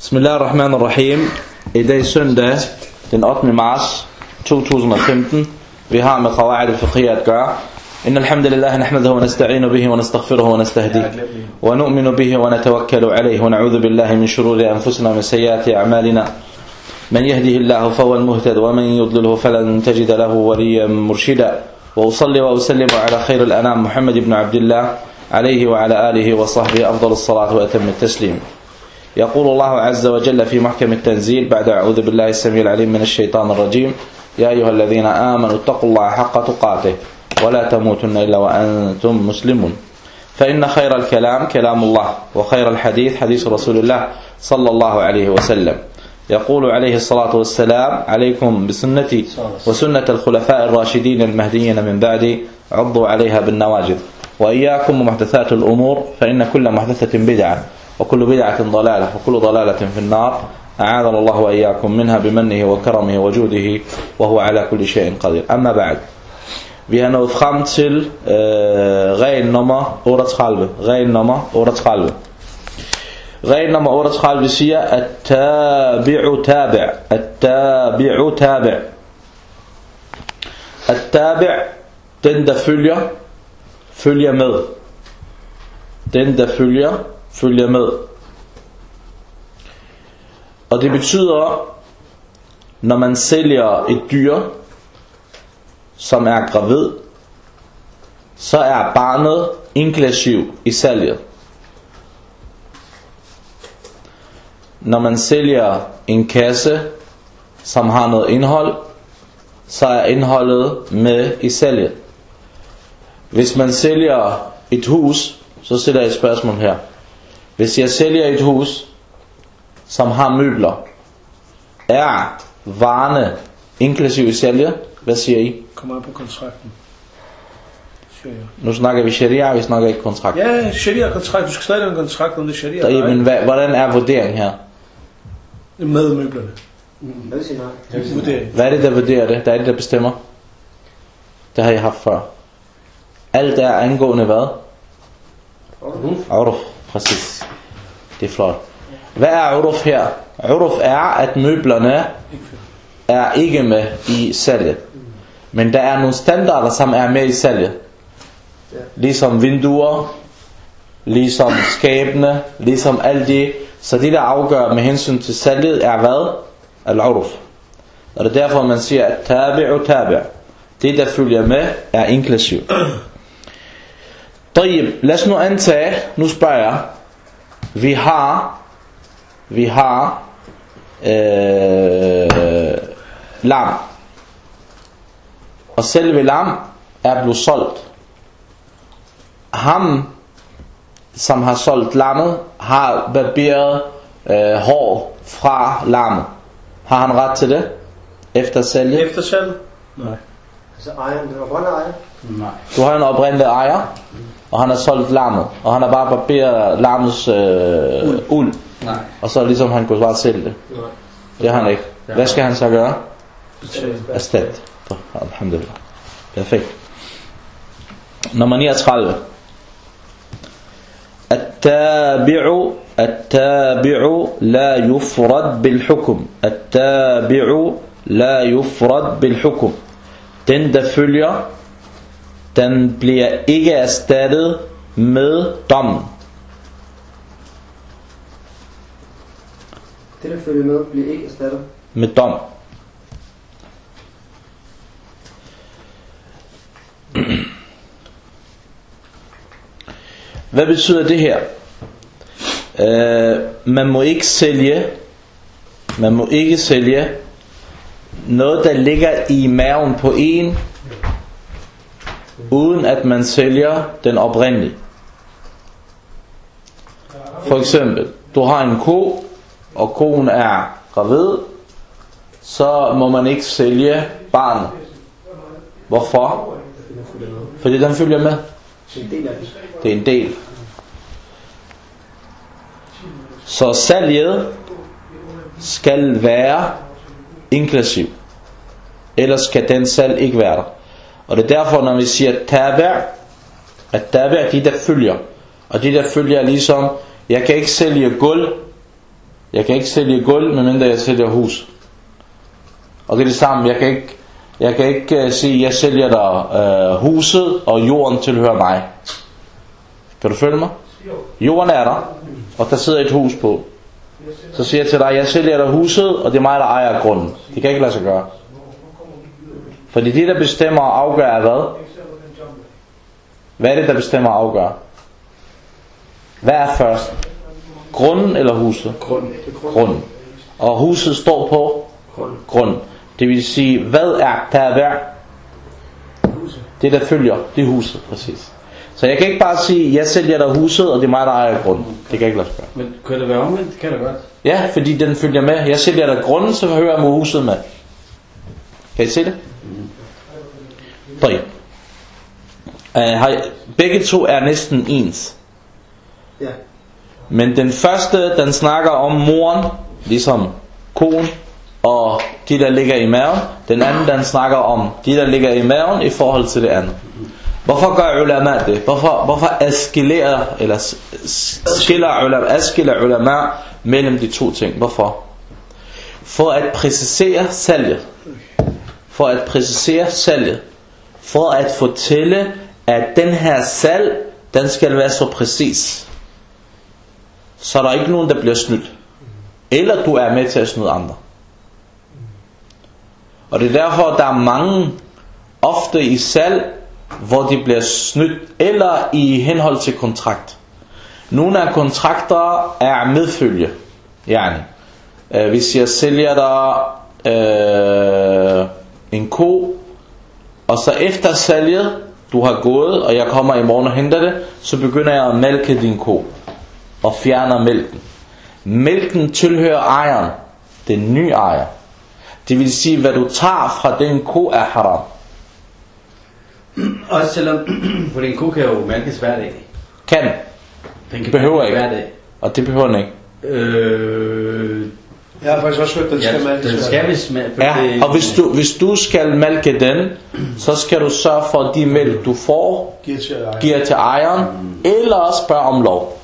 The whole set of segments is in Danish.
Bismillahirrahmanirrahim. I dag søndag, den 8. marts 2015. Vi har med qawaid al-fiqhiyya. إن الحمد لله نحمده ونستعين به ونستغفره ونستهديه ونؤمن به ونتوكل عليه ونعوذ بالله من شرور أنفسنا ومن سيئات أعمالنا من يهده الله فهو المهتد ومن يضلله فلن تجد له وليا مرشدا وأصلي وأسلم على خير الأنام محمد بن عبد الله عليه وعلى آله وصحبه أفضل الصلاة وأتم التسليم يقول الله عز وجل في محكم التنزيل بعد أعوذ بالله السميع العليم من الشيطان الرجيم يا أيها الذين آمنوا اتقوا الله حق تقاته ولا تموتن إلا وأنتم مسلمون. فإن خير الكلام كلام الله وخير الحديث حديث رسول الله صلى الله عليه وسلم. يقول عليه الصلاة والسلام عليكم بسنتي وسنة الخلفاء الراشدين المهديين من بعدي عضوا عليها بالنواجذ. وإياكم ومحدثات الأمور فإن كل محدثة بدعة. وكل بدعة ضلالة وكل ضلالة في النار أعاذنا الله وإياكم منها بمنه وكرمه وجوده وهو على كل شيء قدير أما بعد Vi har nået frem til øh, regel nummer 38. Regel nummer 38. Regel nummer 38 siger, at tabi'u tabi' at tabi'u tabi' at tabi' den der følger, følger med. Den der følger, følger med. Og det betyder, når man sælger et dyr, som er gravid, så er barnet inklusiv i salget. Når man sælger en kasse, som har noget indhold, så er indholdet med i salget. Hvis man sælger et hus, så stiller jeg et spørgsmål her. Hvis jeg sælger et hus, som har møbler, er varerne inklusiv i salget? Hvad siger I? Kommer an på kontrakten. Jeg. Nu snakker vi sharia, vi snakker ikke kontrakt. Ja, sharia-kontrakt. Du skal stadig have en kontrakt, om det er sharia. Der, men hvad, hvordan er vurderingen her? Med møblerne. Hvad? Vurdering. Hvad er det, der vurderer det? Der er det, der bestemmer? Det har jeg haft før. Alt er angående hvad? Uruf, præcis. Det er flot. Hvad er uruf her? Uruf er, at møblerne er ikke med i salget. Men der er nogle standarder, som er med i salget. Ligesom vinduer, ligesom skabene, ligesom alt det. Så det der afgør med hensyn til salget er hvad? Al-uruf. Og det er derfor man siger, at tabi'u tabi'. Det der følger med er inklusiv. طيب, lad os nu antage, nu spørger jeg, vi har, vi har øh, lam. Og selve lam er blevet solgt. Ham, som har solgt lammet, har barberet øh, hår fra lammet. Har han ret til det? Efter salget? Efter salg? Altså ejeren, den oprindelige ejer? Du har en oprindelig ejer, og han har solgt lammet, og han har bare barberet lammets øh, uld. uld. Nej. Og så ligesom han kunne bare sælge det. Nej. Det har han ikke. Hvad skal han så gøre? Betale. Erstattet. Alhamdulillah. Perfekt. Nummer 39. التابع التابع لا يفرد بالحكم التابع لا يفرد بالحكم den der følger den bliver ikke erstattet med dommen Det, der følger med, bliver ikke erstattet. med dom Hvad betyder det her? Øh, man må ikke sælge man må ikke sælge noget der ligger i maven på en uden at man sælger den oprindelige. For eksempel, du har en ko, og koen er gravid, så må man ikke sælge barnet. Hvorfor? Fordi den følger med. Det er en del det. Det er en del. Så salget skal være inklusiv. Ellers skal den salg ikke være der. Og det er derfor, når vi siger tabi', at tabi' er de, der følger. Og de, der følger er ligesom, jeg kan ikke sælge gulv, Jeg kan ikke sælge gulv, medmindre jeg sælger hus. Og det er det samme. Jeg kan ikke, jeg kan ikke uh, sige, jeg sælger dig uh, huset, og jorden tilhører mig. Kan du følge mig? Jorden er der, og der sidder et hus på. Så siger jeg til dig, jeg sælger dig huset, og det er mig, der ejer grunden. Det kan ikke lade sig gøre. Fordi det, der bestemmer og afgør, er hvad? Hvad er det, der bestemmer og afgør? Hvad er først? Grunden eller huset? Grunden. Grunden. Og huset står på Grund. grund. Det vil sige, hvad er taber? Det der følger, det er huset, præcis. Så jeg kan ikke bare sige, jeg sælger dig huset, og det er mig, der ejer grunden. Det kan jeg ikke lade sig gøre. Men kan det være omvendt? Det kan det godt. Ja, fordi den følger med. Jeg sælger dig grunden, så hører jeg huset med. Kan I se det? طيب. Uh, har- begge to er næsten ens. Ja. Men den første, den snakker om moren, ligesom konen, og de, der ligger i maven. Den anden, den snakker om de, der ligger i maven i forhold til det andet. Hvorfor gør ulama det? Hvorfor, hvorfor askillerer, eller s- s- skiller ulama, askiller ulama mellem de to ting? Hvorfor? For at præcisere salget. For at præcisere salget. For at fortælle, at den her salg, den skal være så præcis så er der ikke nogen, der bliver snydt. Eller du er med til at snyde andre. Og det er derfor, der er mange, ofte i salg, hvor de bliver snydt, eller i henhold til kontrakt. Nogle af kontrakter er medfølge. Yani, øh, hvis jeg sælger dig øh, en ko, og så efter salget, du har gået, og jeg kommer i morgen og henter det, så begynder jeg at mælke din ko og fjerner mælken. Mælken tilhører ejeren, den nye ejer. Det vil sige, hvad du tager fra den ko er haram. Også selvom, for en ko kan jo mærkes hver dag. Kan, Den kan Behøver ikke. Hver dag. og det behøver den ikke. Øh, Jeg har faktisk også hørt, at den ja, skal malkes. den skal vist for Ja, det, og hvis du, hvis du skal mælke den, så skal du sørge for, at de mælk du får, Giver til ejeren. giver til ejeren, eller spørg om lov.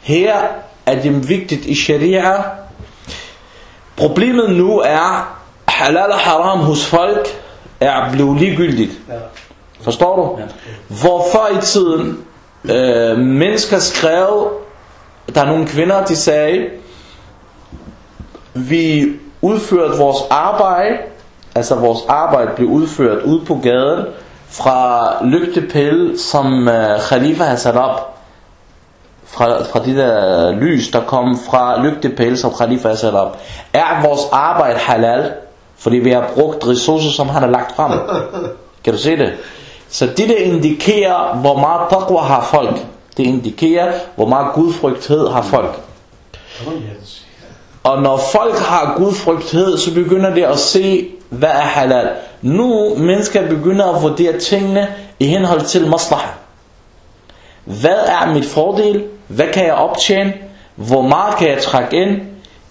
Her er det vigtigt i sharia. Problemet nu er, halal og haram hos folk er blevet ligegyldigt. Ja. Forstår du? Ja. Hvor før i tiden, øh, mennesker skrev, der er nogle kvinder, de sagde, vi udførte vores arbejde, altså vores arbejde blev udført ude på gaden, fra lygtepæle, som øh, Khalifa havde sat op, fra, fra de der lys, der kom fra lygtepæle, som Khalifa havde sat op. Er vores arbejde halal? Fordi vi har brugt ressourcer, som han har lagt frem. Kan du se det? Så det der indikerer, hvor meget taqwa har folk. Det indikerer, hvor meget gudfrygthed har folk. Og når folk har gudfrygthed, så begynder det at se, hvad er halal. Nu mennesker begynder at vurdere tingene i henhold til maslaha. Hvad er mit fordel? Hvad kan jeg optjene? Hvor meget kan jeg trække ind?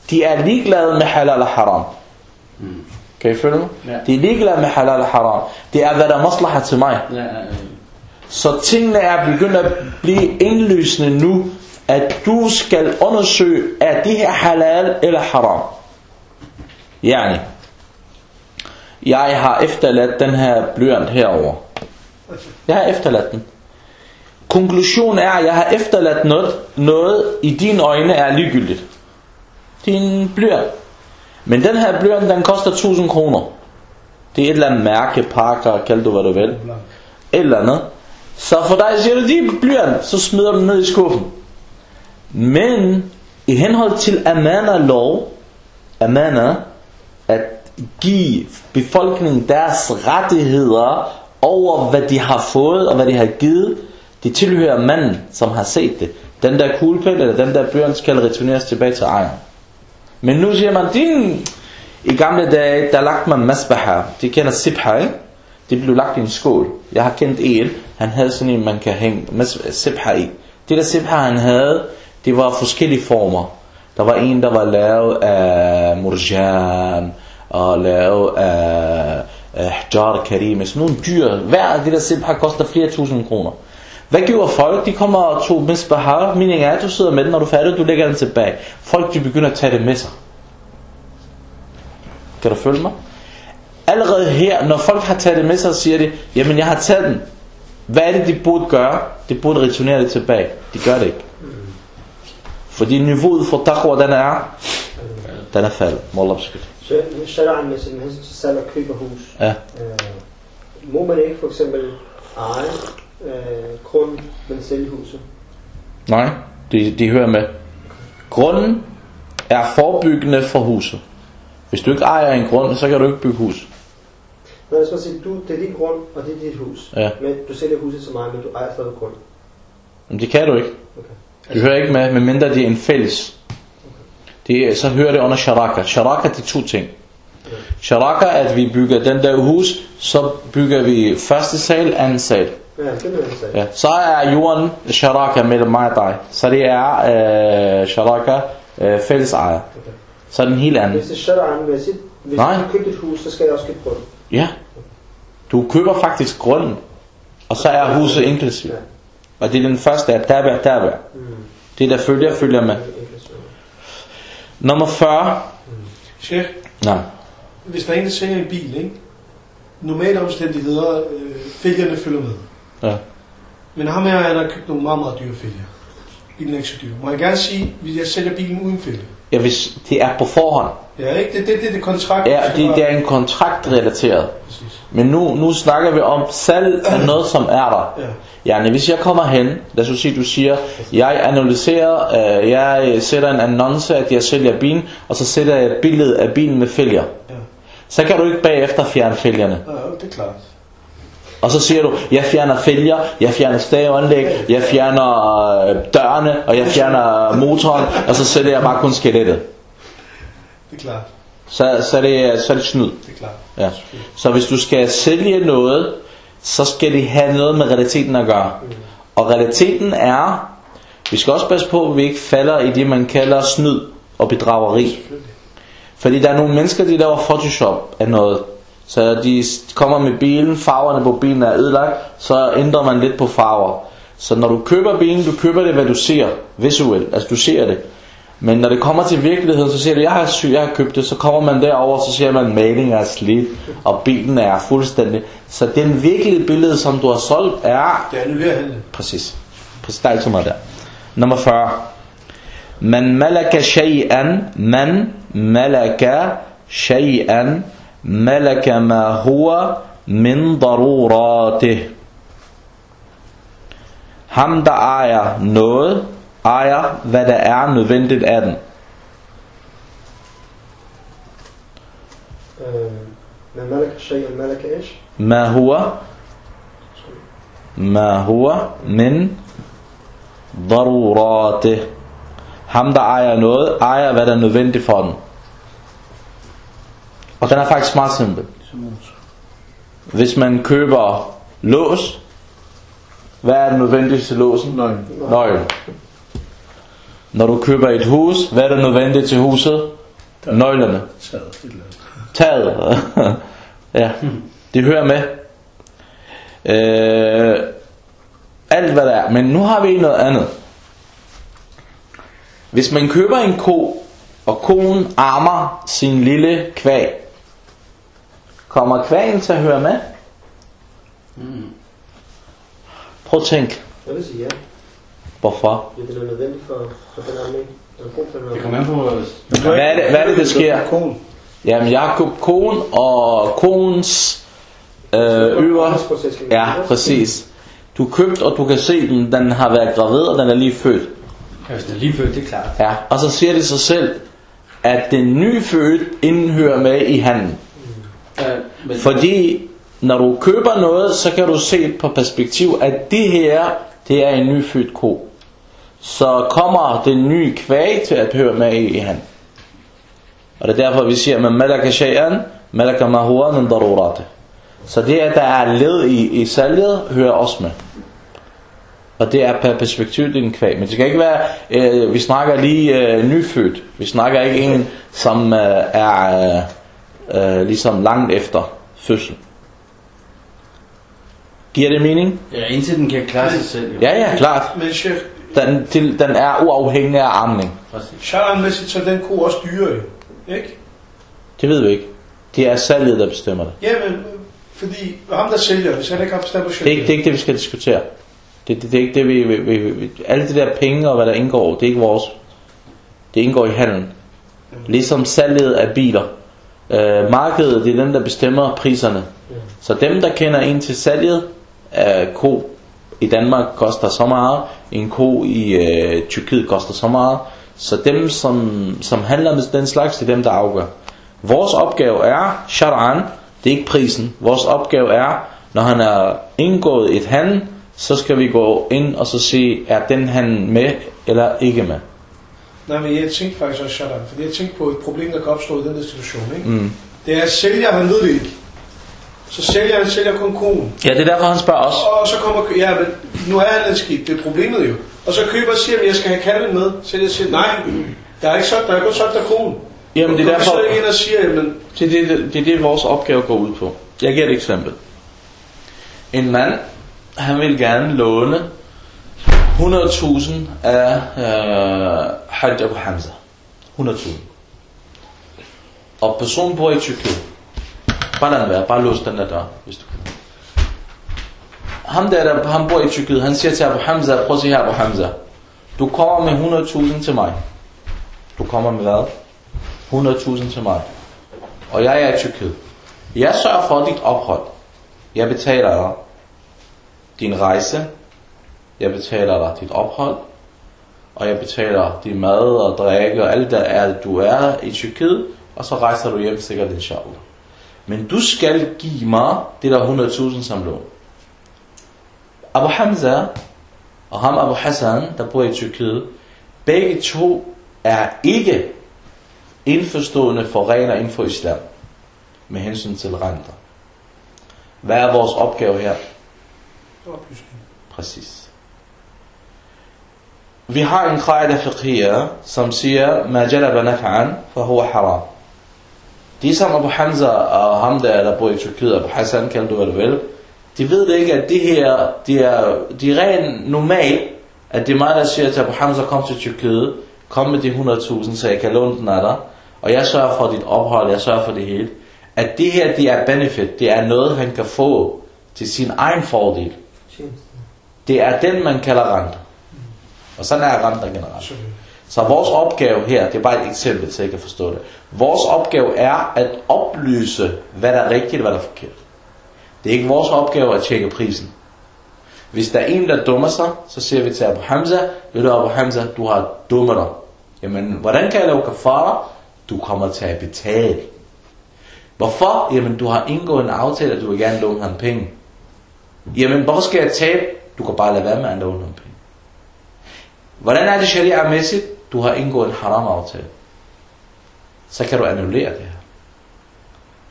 De er ligeglade med halal og haram. Kan I følge mig? Ja. De er ligeglade med halal og haram. Det er, hvad der er maslaha til mig. Ja, øh, Så tingene er begyndt at blive indlysende nu, at du skal undersøge, er det her halal eller haram. Yani, jeg har efterladt den her blyant herover. Jeg har efterladt den. Konklusionen er, at jeg har efterladt noget, noget i dine øjne er ligegyldigt. Din blyant. Men den her blyant, den koster 1000 kroner. Det er et eller andet mærke, pakker, kald du hvad du vil. Et eller andet. Så for dig siger du, de blyant, så smider du den ned i skuffen. Men i henhold til amana-lov, amana, at give befolkningen deres rettigheder over, hvad de har fået og hvad de har givet, det tilhører manden, som har set det. Den der kuglepæl eller den der blyant skal returneres tilbage til ejeren. Men nu siger man, din, i gamle dage, der lagde man masbaha. De kender sibha, ikke? Det blev lagt i en skål. Jeg har kendt en, han havde sådan en, man kan hænge sibha i. Det der sibha, han havde, det var forskellige former. Der var en, der var lavet af murjan, og lavet af, hjar karim, sådan nogle dyr. Hver af det der sibha koster flere tusind kroner. Hvad gjorde folk? De kommer og tog misbahar. Meningen er, at du sidder med den, når du er færdig, du lægger den tilbage. Folk de begynder at tage det med sig. Kan du følge mig? Allerede her, når folk har taget det med sig, siger de, jamen jeg har taget den. Hvad er det, de burde gøre? De burde returnere det tilbage. De gør det ikke. Fordi niveauet for taqwa, den er, den er faldet. Må Allah beskytte. Så sharaen-mæssigt med hensyn til salg og køb hus. Ja. Øh, må man ikke for eksempel eje øh, grund, men sælge huset? Nej, de, de hører med. Grunden er forebyggende for huset. Hvis du ikke ejer en grund, så kan du ikke bygge hus. Jeg skal sige, du, det er din grund, og det er dit hus. Ja. Men du sælger huset til mig, men du ejer stadig grund. Men det kan du ikke. Okay. Du hører ikke med, medmindre det er en fælles. Det, så hører det under sharaka. Sharaka er de to ting. Sharaka er, at vi bygger den der hus, så bygger vi første sal, anden sal. Ja, det er. Så er jorden sharaka mellem mig og dig. Så det er øh, sharaka øh, fælles ejer. Okay. Så er den helt anden. Hvis det er sige, hvis du købte et hus, så skal jeg også købe grund. Ja. Du køber faktisk grunden, og så er huset inklusiv. Ja. Og det er den første, er taber, taber. Mm. Det der følger, følger med. Nummer 40. Chef, Nej. hvis der er en, der sælger en bil, ikke? Normale omstændigheder, øh, fælgerne følger med. Ja. Men ham her, han har købt nogle meget, meget dyre fælger. Bilen er ikke så dyr. Må jeg gerne sige, hvis jeg sælger bilen uden fælge? Ja, hvis det er på forhånd. Ja, ikke? Det det, det, det kontrakt. Ja, det, det er en kontraktrelateret. Præcis. Men nu, nu snakker vi om salg af noget, som er der. Ja. Ja, hvis jeg kommer hen, lad os sige, du siger, jeg analyserer, øh, jeg sætter en annonce, at jeg sælger bilen, og så sætter jeg et billede af bilen med fælger. Ja. Så kan du ikke bagefter fjerne fælgerne. Ja, det er klart. Og så siger du, jeg fjerner fælger, jeg fjerner staveanlæg, jeg fjerner øh, dørene, og jeg fjerner motoren, og så sætter jeg bare kun skelettet. Det er klart. Så, så, er, det, så er det snyd. Det er klart. Ja. Så hvis du skal sælge noget, så skal det have noget med realiteten at gøre. Og realiteten er, vi skal også passe på, at vi ikke falder i det, man kalder snyd og bedrageri. Fordi der er nogle mennesker, de laver Photoshop af noget. Så de kommer med bilen, farverne på bilen er ødelagt, så ændrer man lidt på farver. Så når du køber bilen, du køber det, hvad du ser visuelt, altså du ser det. Men når det kommer til virkeligheden, så siger du, jeg har, sy- jeg har købt det, så kommer man derover, så ser man, malingen er slidt, og bilen er fuldstændig. Så den virkelige billede, som du har solgt, er Det annullerer handlen. Præcis. Præcis, der er ikke så meget der. Nummer 40. Man malaka shay'an, man malaka shay'an, malaka ma huwa min daruratih. Ham, der ejer noget, ejer, hvad der er nødvendigt af den. Malaka shay og malaka ish. Ma huwa, ma huwa min daruratih. Ham, der ejer noget, ejer, hvad der er nødvendigt for den. Og den er faktisk meget simpel. Hvis man køber lås, hvad er det nødvendigt til låsen? Nøglen. Nøglen. Når du køber et hus, hvad er det nødvendigt til huset? Nøglerne. Taget et eller andet. Taget. ja, det hører med. Øh, alt hvad der er. Men nu har vi noget andet. Hvis man køber en ko, og koen armer sin lille kvæg, kommer kvægen til at høre med? Prøv at tænk, Jeg vil sige ja. Hvorfor? Det er noget nødvendigt for, for den armé. Den den Det kommer an på... Hvad er det, hvad er det der sker? Jamen, købt koen, og koens øh, øver... Ja, præcis. Du er købt, og du kan se den, den har været gravid, og den er lige født. Ja, hvis det er lige før, det er klart. Ja, og så siger det sig selv, at den nyfødt inden hører med i handen. Ja, men, Fordi når du køber noget, så kan du se på perspektiv, at det her, det er en nyfødt ko. Så kommer den nye kvæg til at høre med i, i handen. Og det er derfor, vi siger, at malaka shay'an, malaka ma huwa min darurati. Så det, at der er led i, i salget, hører også med. Og det er per perspektiv, det er en kvæg. Men det skal ikke være, øh, vi snakker lige øh, nyfødt. Vi snakker ikke en, som øh, er øh, øh, ligesom langt efter fødsel. Giver det mening? Ja, indtil den kan klare sig selv. Jo. Ja, ja, klart. Men chef, Den, til, den er uafhængig af amning. Præcis. Sharan-mæssigt, så den ko også dyre jo. Ikke? Det ved vi ikke. Det er salget, der bestemmer det. Jamen, fordi ham der sælger, hvis han ikke har forstand på Det er ikke det, er ikke det vi skal diskutere. Det, det, det er ikke det, vi, vi, vi, vi... Alle de der penge og hvad der indgår, det er ikke vores. Det indgår i handelen. Ligesom salget af biler. Øh, markedet, det er den, der bestemmer priserne. Så dem, der kender ind til salget af ko i Danmark koster så meget, en ko i øh, Tyrkiet koster så meget. Så dem, som, som handler med den slags, det er dem, der afgør. Vores opgave er, shar'an, det er ikke prisen. Vores opgave er, når han er indgået et handel, så skal vi gå ind og så sige, er den handel med eller ikke med. Nej, men jeg tænkte faktisk også Sharan, fordi jeg tænkte på et problem, der kan opstå i den situation. Ikke? Mm. Det er, at sælger, han ved det ikke. Så sælger han sælger kun konen. Ja, det er derfor, han spørger os. Og så kommer, ja, men nu er han skidt, det er problemet jo. Og så køber siger, at jeg skal have kalven med. Så jeg siger, nej, der er ikke solgt, der er kun solgt der konen. Jamen, det er derfor, Så ind og siger, jamen, det, er det, det er det, vores opgave går ud på. Jeg giver et eksempel. En mand, han vil gerne låne 100.000 af øh, Hajj Abu Hamza. 100.000. Og personen bor i Tyrkiet. Bare lad være. Bare lås den der dør, hvis du kan. Ham der, der han bor i Tyrkiet, han siger til Abu Hamza, prøv at se her Abu Hamza. Du kommer med 100.000 til mig. Du kommer med hvad? 100.000 til mig. Og jeg er i Tyrkiet. Jeg sørger for dit ophold. Jeg betaler dig din rejse. Jeg betaler dig dit ophold. Og jeg betaler din mad og drikke og alt der er, du er i Tyrkiet. Og så rejser du hjem sikkert inshallah. Men du skal give mig det der 100.000 som lån. Abu Hamza og ham Abu Hassan, der bor i Tyrkiet, begge to er ikke indforstående for regler inden for islam med hensyn til renter. Hvad er vores opgave her? oplysning. Præcis. Vi har en qaida fiqhiyya, som siger, ma jalaba naf'an, fa huwa haram. De som Abu Hamza og ham der, der bor i Tyrkiet, Abu Hassan, kalder du hvad du vil, de ved ikke, at det her, det er, de er rent normalt, at det er mig, der siger til Abu Hamza, kom til Tyrkiet, kom med de 100.000, så jeg kan låne den af dig, og jeg sørger for dit ophold, jeg sørger for det hele. At det her, det er benefit, det er noget, han kan få til sin egen fordel. Det er den, man kalder renter. Og sådan er renter generelt. Så vores opgave her, det er bare et eksempel, så jeg kan forstå det. Vores opgave er at oplyse, hvad der er rigtigt og hvad der er forkert. Det er ikke vores opgave at tjekke prisen. Hvis der er en, der dummer sig, så siger vi til Abu Hamza, ved du Abu Hamza, du har dummet dig. Jamen, hvordan kan jeg lave kafara? Du kommer til at betale. Hvorfor? Jamen, du har indgået en aftale, at du vil gerne låne ham penge. Jamen, hvor skal jeg tabe? Du kan bare lade være med at låne ham penge. Hvordan er det sharia-mæssigt? Du har indgået en haram-aftale. Så kan du annullere det her.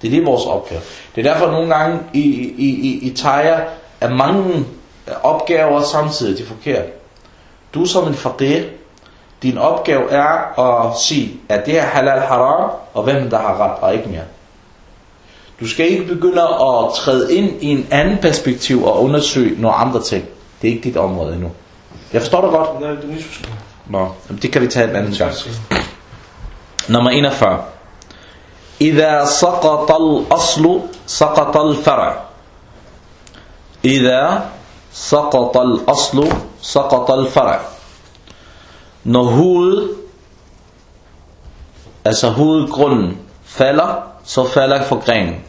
Det er det vores opgave. Det er derfor nogle gange i, i, i, i Thaya er mange opgaver samtidig de er forkert. Du som en faqir, din opgave er at sige, at det er halal haram, og hvem der har ret og ikke mere. Du skal ikke begynde at træde ind i en anden perspektiv og undersøge nogle andre ting. Det er ikke dit område endnu. Jeg forstår dig godt. Nej, du misforstår. Det kan vi tage en. Nummer 41. إذا سقط الأصل سقط الفرع إذا سقط الأصل سقط الفرع Når hoved, altså hovedgrunden falder, så falder forgreningen.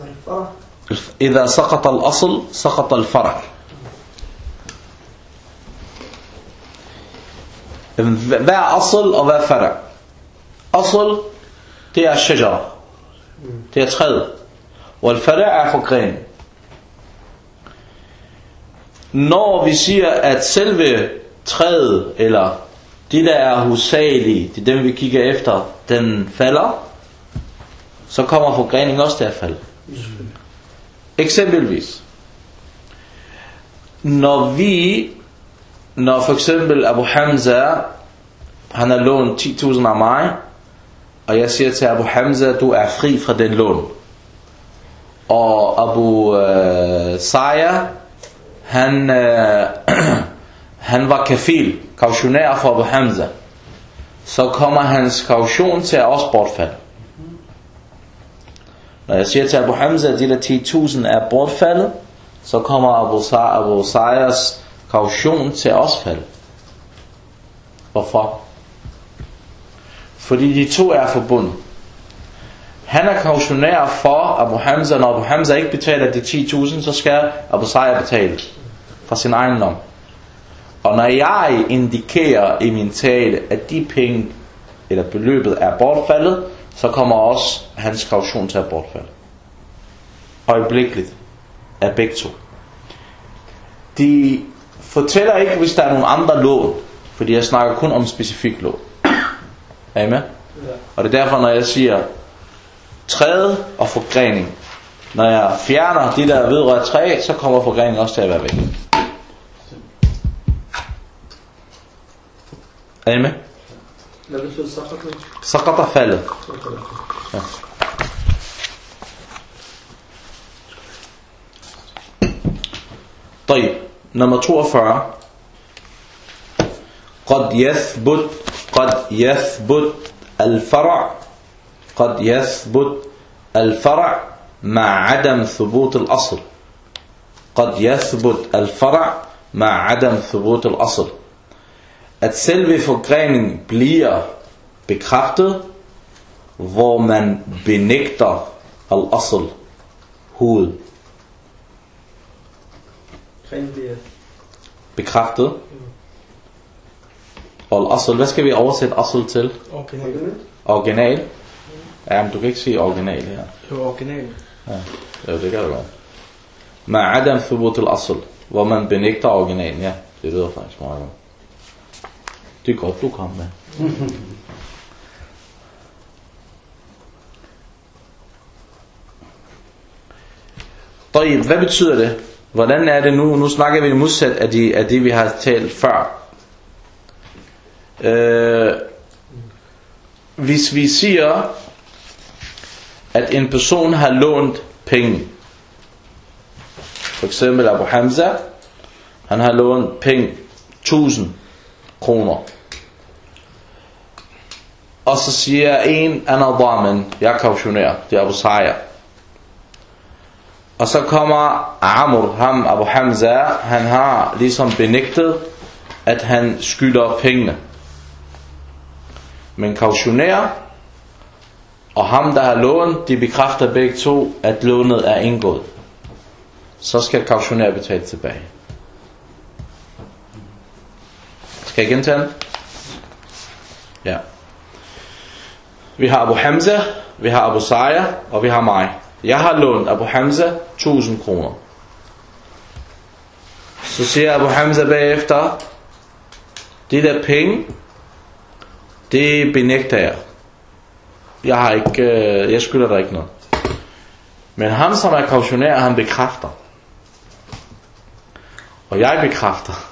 Alfa. إذا سقط الأصل سقط الفرع Hvad er asl og hvad er fara? Asl, det er shajara. Det er træet. Og fara er forgren. Når vi siger, at selve træet, eller det der er hovedsagelige, det er dem vi kigger efter, den falder, så kommer forgreningen også til at falde. Eksempelvis, når vi, når for eksempel Abu Hamza, han har lånt 10.000 af mig, og jeg siger til Abu Hamza, du er fri fra den lån. Og Abu øh, Saya, han, øh, han var kafil, kautionær for Abu Hamza. Så kommer hans kaution til at også bortfalde. Når jeg siger til Abu Hamza, at de der 10.000 er bortfaldet, så kommer Abu, Sa- Abu Sayas kaution til os falde. Hvorfor? Fordi de to er forbundet. Han er kautionær for Abu Hamza. Når Abu Hamza ikke betaler de 10.000, så skal Abu Sayer betale fra sin egen lom. Og når jeg indikerer i min tale, at de penge eller beløbet er bortfaldet, så kommer også hans kaution til at bortfalde. Øjeblikkeligt af begge to. De fortæller ikke, hvis der er nogle andre lån, fordi jeg snakker kun om specifik lån. Er I med? Og det er derfor, når jeg siger træde og forgrening, når jeg fjerner de der vedrører træ, så kommer forgreningen også til at være væk. Er I med? Sakata faldet. طيب نمبر 42 قد يثبت قد يثبت الفرع قد يثبت الفرع مع عدم ثبوت الأصل. قد يثبت الفرع مع عدم ثبوت الأصل. At selve forgreningen bliver bekræftet, hvor man benægter al-asl, hoved. Bekræftet. Og al-asl, hvad skal vi oversætte asl til? argument. Original? Ja, men du kan ikke sige original her. Var original. Ja, det kan du godt. Med adam thubut al-asl, hvor man benægter originalen, ja. Det lyder faktisk meget godt. Det er godt, du kom med. Hvad betyder det? Hvordan er det nu? Nu snakker vi modsat af, det, af det, vi har talt før. Øh, hvis vi siger, at en person har lånt penge. For eksempel Abu Hamza, han har lånt penge. 1000 kroner. Og så siger en, ana damen, jeg kautionerer, det er Abu Sayyar. Og så kommer Amr, ham Abu Hamza, han har ligesom benægtet, at han skylder pengene. Men kautionerer og ham der har lånt, de bekræfter begge to, at lånet er indgået. Så skal kautionerer betale tilbage. Skal jeg gentage den? Ja. Vi har Abu Hamza, vi har Abu Sa'ya, og vi har mig. Jeg har lånt Abu Hamza 1000 kroner. Så siger Abu Hamza bagefter, de der penge, det benægter jeg. Jeg har ikke, øh, jeg skylder dig ikke noget. Men ham som er kautionær, han bekræfter. Og jeg bekræfter.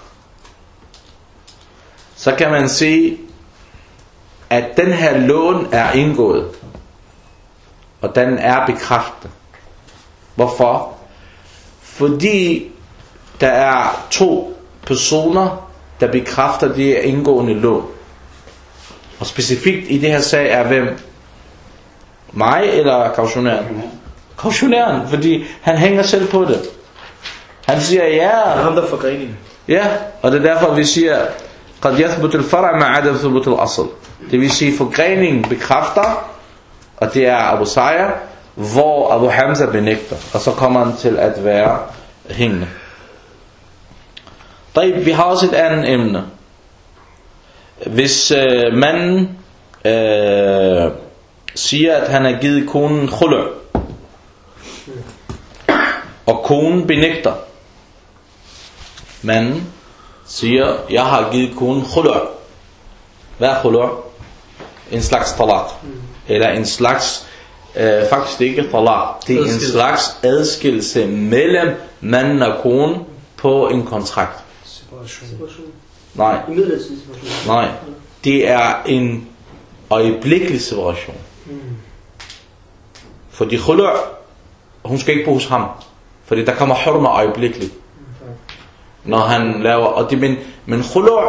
Så kan man sige, at den her lån er indgået. Og den er bekræftet. Hvorfor? Fordi der er to personer, der bekræfter det indgående lån. Og specifikt i det her sag er hvem? Mig eller kautionæren? Kautionæren, fordi han hænger selv på det. Han siger Det er ja, ham, der får ja, og det er derfor vi siger قد يثبت الفرع مع عدم ثبوت الأصل det vil sige forgreningen bekræfter og det er Abu Sa'ya hvor Abu Hamza benægter og så kommer han til at være hængende طيب, vi har også et andet emne hvis øh, manden øh, siger at han har givet konen khulur og konen benægter manden siger, jeg har givet konen khulur. Hvad er khulur? En slags talaq. Eller en slags, øh, faktisk ikke talaq. Det er en slags adskillelse mellem manden og konen på en kontrakt. Separation. Nej, nej. Det er en øjeblikkelig separation. Fordi khulur, hun skal ikke bo hos ham. Fordi der kommer hurma øjeblikkeligt. Når han laver, og det, men, men khulur,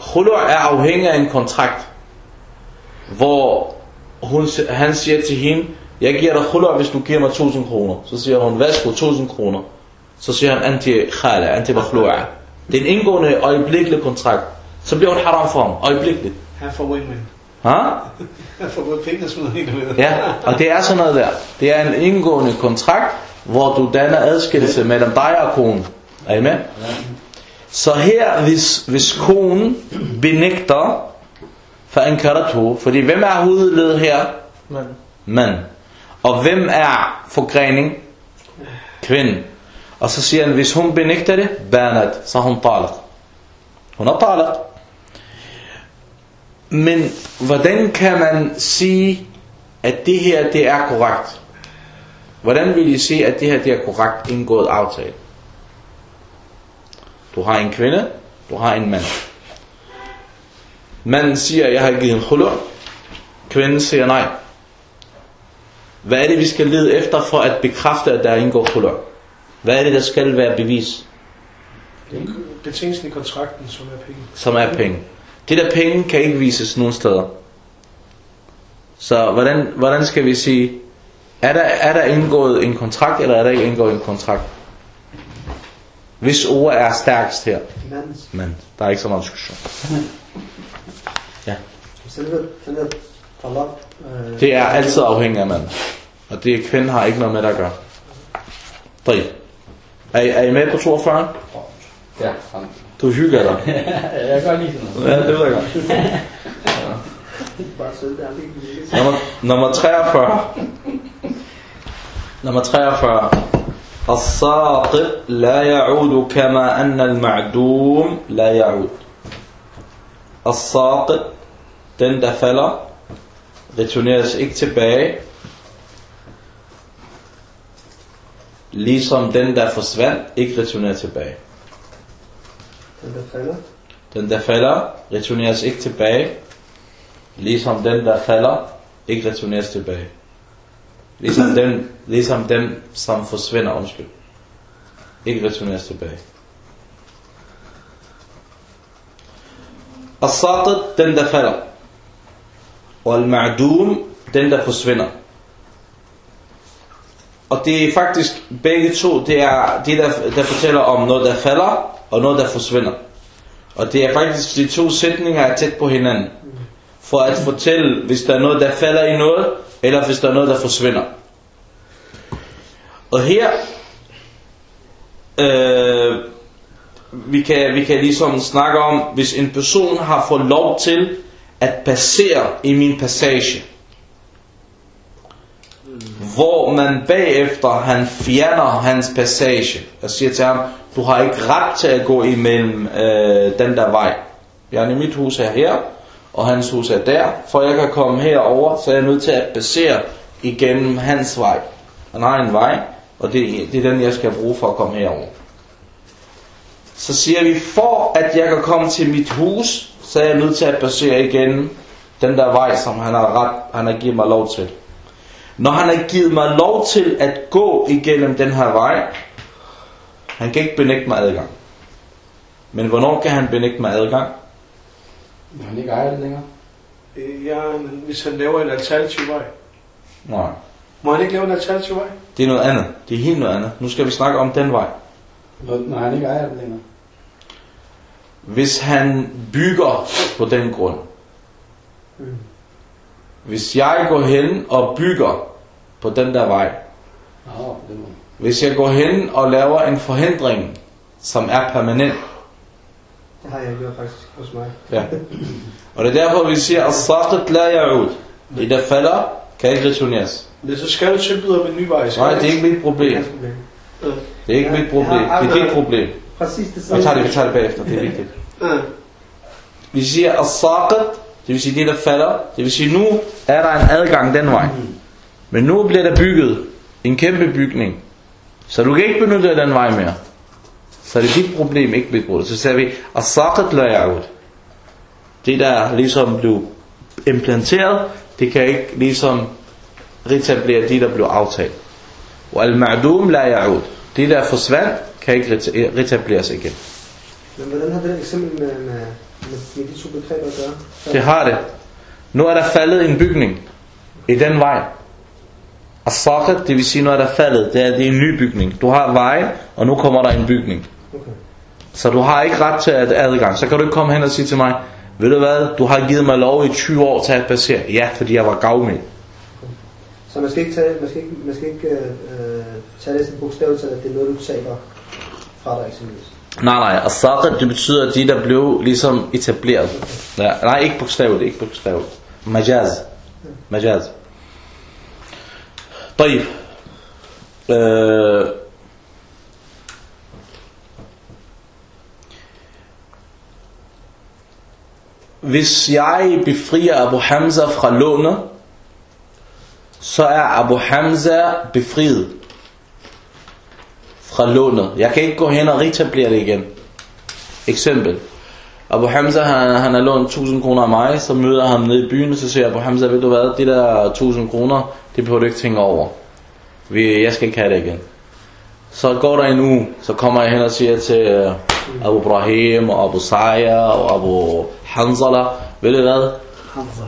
khulur er afhængig af en kontrakt. Hvor hun, han siger til hende, jeg giver dig khulur, hvis du giver mig 1000 kroner. Så siger hun, værsgo 1000 kroner. Så siger han, anti khala, anti makhlu'a. Det er en indgående øjeblikkelig kontrakt. Så bliver hun haram for ham, øjeblikkeligt. Han får win-win. Ha? Han får både penge og smider med. Ja, og det er sådan noget der. Det er en indgående kontrakt, hvor du danner adskillelse mellem dig og konen. Er I med? Så her, hvis, hvis konen benægter for ankaratu, fordi hvem er hovedledet her? Men Mand. Og hvem er forgrening? Kvinden. Og så siger han, hvis hun benægter det, banat, så hun talat. Hun er talat. Men hvordan kan man sige, at det her det er korrekt? Hvordan vil I sige, at det her det er korrekt indgået aftale? Du har en kvinde, du har en mand. Manden siger, jeg har givet en khulur. Kvinden siger nej. Hvad er det, vi skal lede efter for at bekræfte, at der er indgået khulur? Hvad er det, der skal være bevis? Betingelsen i kontrakten, som er penge. som er penge. Det der penge kan ikke vises nogen steder. Så hvordan, hvordan skal vi sige, er der, er der indgået en kontrakt, eller er der ikke indgået en kontrakt? Hvis ord er stærkest her, mands. men der er ikke så meget diskussion. Selve, selve talak. Øh, Det er altid afhængigt af manden. Og det kvinden har ikke noget med det at gøre. Drig. Er, I- er I med på 42? Ja. Du hygger dig. Ja, jeg gør lige sådan noget. Ja, det ved jeg godt. Nummer, nummer 43. Nummer 43. الساقط لا يعود كما أن المعدوم لا يعود الساقط den der falder returneres ikke tilbage ligesom den der forsvandt ikke returnerer tilbage Den der falder. den der falder returneres ikke tilbage ligesom den der falder ikke returneres tilbage Ligesom dem, ligesom dem som forsvinder, undskyld. Ikke returneres tilbage. As-Satid, den der falder. Og al den der forsvinder. Og det er faktisk begge to, det er det, der, der fortæller om noget, der falder, og noget, der forsvinder. Og det er faktisk de to sætninger er tæt på hinanden. For at fortælle, hvis der er noget, der falder i noget, eller hvis der er noget der forsvinder og her øh, vi kan, vi kan ligesom snakke om, hvis en person har fået lov til at passere i min passage, hvor man bagefter han fjerner hans passage og siger til ham, du har ikke ret til at gå imellem øh, den der vej. Jeg er i mit hus er her, og hans hus er der. For jeg kan komme herover, så er jeg nødt til at passere igennem hans vej. Han har en vej, og det, det er den, jeg skal bruge for at komme herover. Så siger vi, for at jeg kan komme til mit hus, så er jeg nødt til at passere igennem den der vej, som han har, ret, han har givet mig lov til. Når han har givet mig lov til at gå igennem den her vej, han kan ikke benægte mig adgang. Men hvornår kan han benægte mig adgang? Når han ikke ejer det længere. Øh, Ja, men hvis han laver en alternativ vej. Nej. Må han ikke lave en alternativ vej? Det er noget andet. Det er helt noget andet. Nu skal vi snakke om den vej. Når han ikke ejer det længere. Hvis han bygger på den grund. Mm. Hvis jeg går hen og bygger på den der vej. På den måde. Hvis jeg går hen og laver en forhindring, som er permanent. Det har jeg gjort faktisk hos mig. Ja. Og det er derfor, vi siger, at saqat la ya'ud. Det der falder, kan ikke returneres. Men så skal du tilbyde ham en ny vej. Nej, det er ikke mit problem. Det er ikke mit problem. Det er dit problem. Præcis det Vi samme. tager det, vi tager det bagefter. Det er vigtigt. Vi siger, at saqat, det vil sige det, der falder. Det vil sige, nu er der en adgang den vej. Men nu bliver der bygget en kæmpe bygning. Så du kan ikke benytte dig af den vej mere. Så det er dit problem, ikke mit problem. Så siger vi, at saqat la ya'ud. Det der ligesom blev implanteret, de kan ikke ligesom retablere de, der blev aftalt. Og al-ma'dum la ya'ud. De, der forsvandt, kan ikke reta- retableres igen. Men hvordan har det der eksempel med, med, med, med de to begreber at gøre? Så- Det har det. Nu er der faldet en bygning i den vej. Og socket, det vil sige, når der er faldet, det er, det er en ny bygning. Du har vej, og nu kommer der en bygning. Okay. Så du har ikke ret til at adgang. Så kan du ikke komme hen og sige til mig, ved du hvad, du har givet mig lov i 20 år til at passere. Ja, fordi jeg var gavmild. Så man skal ikke tage, man skal ikke, man skal ikke øh, tage det som bogstaveligt, at det er noget, du taber fra dig eksempelvis. Nej, nej, og socket, det betyder, at de, der blev ligesom etableret. Ja, nej, ikke bogstaveligt, ikke bogstaveligt. Majaz. Majaz. طيب. Øh, hvis jeg befrier Abu Hamza fra lånet, så er Abu Hamza befriet fra lånet. Jeg kan ikke gå hen og retablere det igen. Eksempel. Abu Hamza, han, han har lånt 1000 kroner af mig, så møder jeg ham nede i byen, og så siger Abu Hamza, ved du hvad, de der 1000 kroner, det behøver du ikke tænke over. Vi, jeg skal ikke have det igen. Så går der en uge, så kommer jeg hen og siger til øh, Abu Ibrahim og Abu Saya og Abu Hanzala, ved du hvad,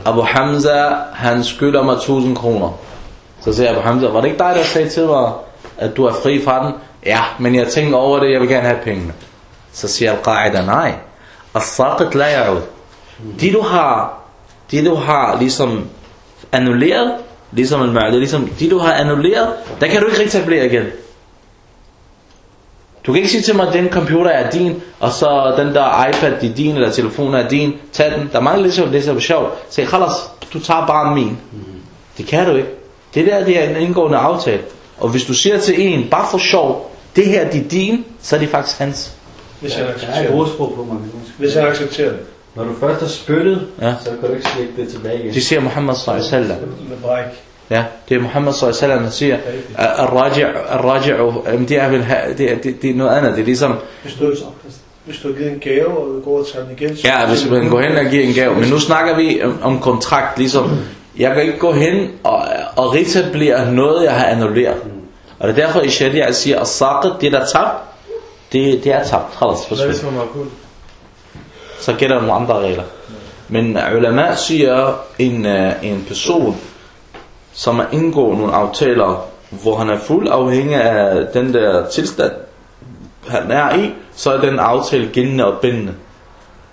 Abu Hamza, han skylder mig 1000 kroner. Så siger Abu Hamza, var det ikke dig, der sagde til mig, at du er fri fra den? Ja, men jeg tænker over det, jeg vil gerne have pengene. Så siger Al-Qaida, nej. As-saqit la ya'ud. De du har, de du har ligesom annulleret, ligesom ligesom de du har annulleret, der kan du ikke retablere igen. Du kan ikke sige til mig, at den computer er din, og så den der iPad er din, eller telefon er din, tag den. Der er mange lidt det er så sjovt. Sig, Khalas, du tager bare min. Det kan du ikke. Det der, det er en indgående aftale. Og hvis du siger til en, bare for sjov, det her det er din, så er det faktisk hans. Hvis er et accepterer det. på. Hvis han accepterer det. Når du først har spyttet, Ja. så kan du ikke slikke det tilbage igen. Det siger Muhammad sallallahu alaihi wasallam. Ja, det er Muhammad sallallahu alaihi wasallam, han siger, at Al-Raji', det er vel det, det, det er noget andet. Det er ligesom, Hvis du, hvis du har givet en gave, og du går og tager den igen, så... Ja, hvis man går hen og giver en gave. Men nu snakker vi om, om kontrakt, ligesom, jeg kan ikke gå hen og, og retablere noget, jeg har annulleret. Og det er derfor i Sharia, jeg siger, at saket, det der er tabt, det, det er tabt. Khalas, forsvind. Så gælder der nogle andre regler. Men ulama siger, en, øh, en person, som er indgået nogle aftaler, hvor han er fuld afhængig af den der tilstand, han er i, så er den aftale gældende og bindende.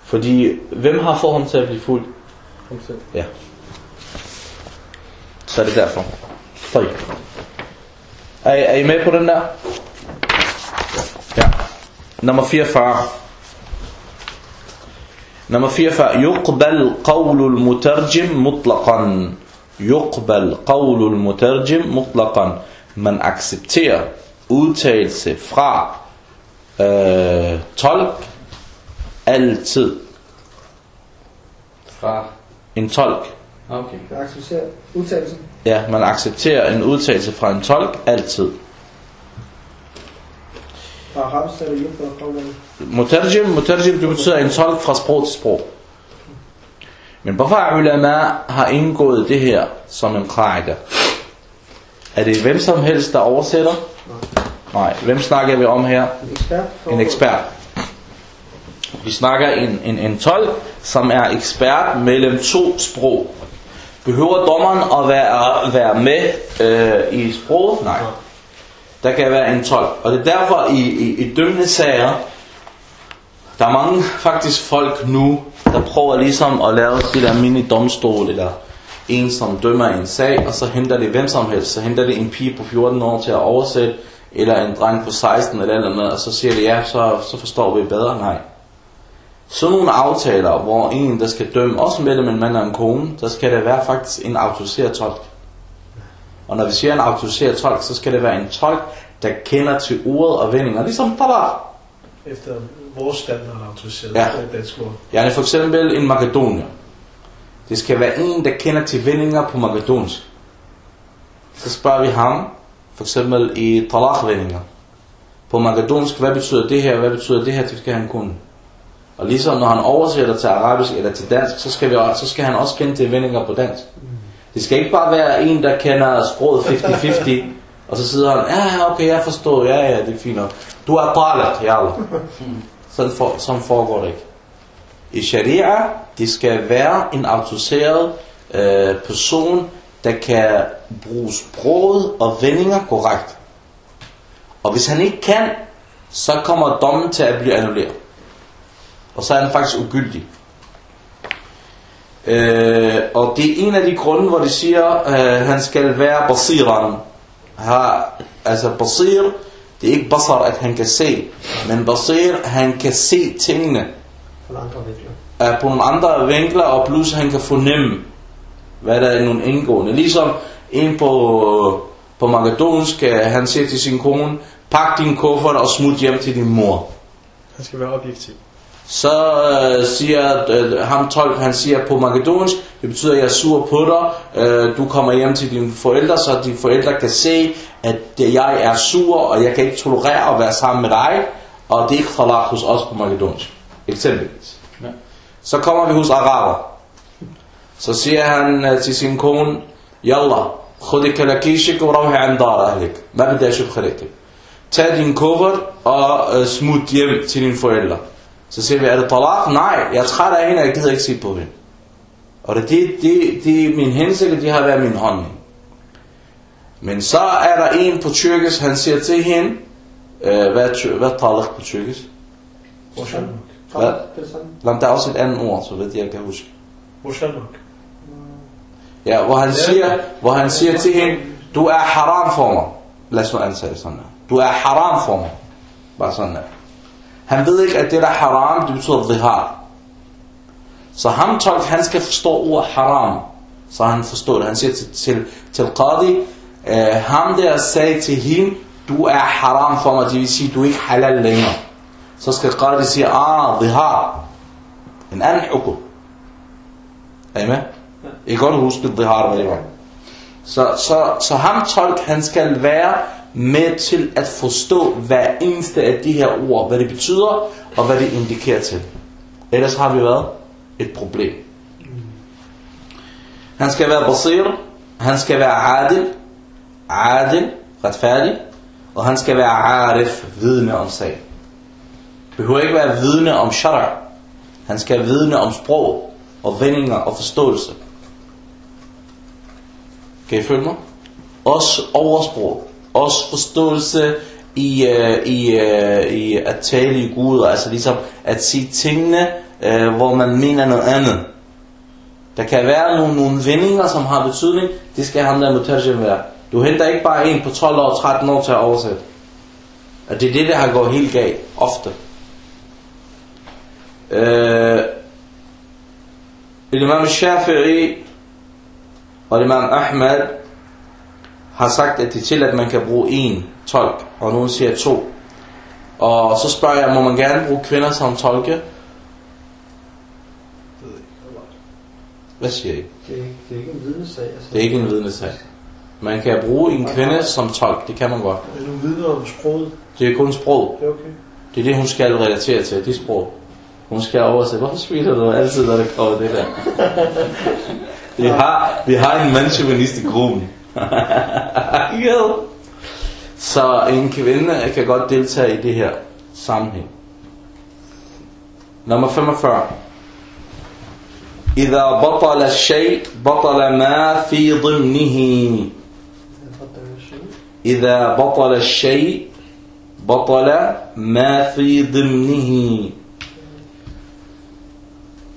Fordi, hvem har fået ham til at blive fuld? Kom selv. Ja. Så er det derfor. طيب. Er, I- er I med på den der? Ja. Nummer 44. Nummer 44. يقبل قول المترجم مطلقا. Yuqbal qawlul mutarjim mutlaqan. Man accepterer udtalelse fra øh, tolk altid. Fra? En tolk. Okay. Man accepterer udtalelsen? Ja, man accepterer en udtalelse fra en tolk altid. Mutarjim, mutarjim, det betyder en tolk fra sprog til sprog. Men hvorfor ulama har indgået det her som en qaida? Er det hvem som helst, der oversætter? Nej, hvem snakker vi om her? En ekspert. En ekspert. Vi snakker en, en, en tolk, som er ekspert mellem to sprog. Behøver dommeren at være, være med øh, i sproget? Nej. Der kan være en tolk. Og det er derfor i, i, i dømmende sager, der er mange faktisk folk nu, der prøver ligesom at lave det der mini-domstol, eller en som dømmer en sag, og så henter det hvem som helst. Så henter det en pige på 14 år til at oversætte, eller en dreng på 16 eller eller andet, og så siger de, ja, så, så forstår vi bedre. Nej. Sådan nogle aftaler, hvor en, der skal dømme, også mellem en mand og en kone, der skal det være faktisk en autoriseret tolk. Og når vi siger en autoriseret tolk, så skal det være en tolk, der kender til ordet og vendinger, ligesom talar. Efter vores standard autoriseret Ja. ja. dansk ord. Yani for eksempel en makedonier. Det skal være en, der kender til vendinger på makedonsk. Så spørger vi ham, for eksempel i talak-vendinger. På makedonsk, hvad betyder det her, hvad betyder det her, det skal han kunne. Og ligesom når han oversætter til arabisk eller til dansk, så skal, vi, også- så skal han også kende til vendinger på dansk. Det skal ikke bare være en, der kender sproget 50-50, og så sidder han, ja, okay, jeg forstår, ja, ja, det er fint nok. Du er talat, ja. Sådan, for, sådan foregår det ikke. I sharia, det skal være en autoriseret øh, person, der kan bruge sproget og vendinger korrekt. Og hvis han ikke kan, så kommer dommen til at blive annulleret. Og så er han faktisk ugyldig. Øh, og det er en af de grunde, hvor de siger, at øh, han skal være basiran. Har, altså basir, det er ikke basar, at han kan se. Men basir, han kan se tingene På nogle andre vinkler, og plus han kan fornemme, hvad der er nogle indgående. Ligesom en på, på makedonsk, han siger til sin kone, pak din kuffert og smut hjem til din mor. Han skal være objektiv. Så øh, siger øh, ham tolk, han siger på makedonsk, det betyder, at jeg er sur på dig, øh, du kommer hjem til dine forældre, så dine forældre kan se, at jeg er sur, og jeg kan ikke tolerere at være sammen med dig, og det er ikke talaq hos os på makedonsk, eksempelvis. Ja. Så kommer vi hos araber. Så siger han øh, til sin kone, Yalla, khudi kalakishik og rawhi an dar ahlik. Hvad vil det khalektik? Tag din kuffert og øh, smut hjem til dine forældre. Så siger vi, er det talaq? Nej, jeg er træt af hende, og jeg gider ikke se på hende. Og det, det, det, det min hensigt, og det har været min holdning. Men så er der en på tyrkisk, han siger til hende, øh, hvad, hvad er talaq på tyrkisk? Hvad? Jamen, der er også et andet ord, så ved jeg, jeg kan huske. Ja, hvor han siger, hvor han siger til hende, du er haram for mig. Lad os nu det sådan her. Du er haram for mig. Bare sådan her. Han ved ikke, at det der haram, det betyder dhihar. Så ham tolk, han skal forstå ordet haram. Så han forstår det. Han siger til, til, til Qadi, øh, ham der sagde til hende, du er haram for mig, det vil sige, du er ikke halal længere. Så skal Qadi sige, ah, dhihar. En anden hukum. Er I med? I kan godt huske, det har hvad det var. Så, så, så ham tolk, han skal være med til at forstå hver eneste af de her ord, hvad det betyder, og hvad det indikerer til. Ellers har vi været et problem. Han skal være basir, han skal være adil, adil, retfærdig, og han skal være arif, vidne om sag. Behøver ikke være vidne om shara. Han skal vidne om sprog, og vendinger og forståelse. Kan I følge mig? Også oversprog. Også forståelse i, øh, i, øh, i at tale i Gud. Altså ligesom at sige tingene, øh, hvor man mener noget andet. Der kan være nogle, nogle vendinger, som har betydning. Det skal ham der mutajim være. Du henter ikke bare en på 12 år, 13 år til at oversætte. Og det er det, der har gået helt galt. Ofte. Øh, Imam Shafi'i og Imam Ahmad har sagt, at det er til, at man kan bruge en tolk, og nogen siger to. Og så spørger jeg, må man gerne bruge kvinder som tolke? Hvad siger I? Det er, ikke- det er ikke en vidnesag. Altså. Det er ikke en vidnesag. Man kan bruge en kvinde som tolk, det kan man godt. Er du videre om sproget? Det er kun sprog. Det er okay. Det er det, hun skal relatere til, det er sprog. Hun skal oversætte. Hvorfor smiler du altid, når det kommer det der? vi, har, vi har en mandsjuvenist i gruppen jo. Så en kvinde kan godt deltage i det her sammenhæng. Nummer 45. إذا بطل الشيء بطل ما في ضمنه إذا بطل الشيء بطل ما في ضمنه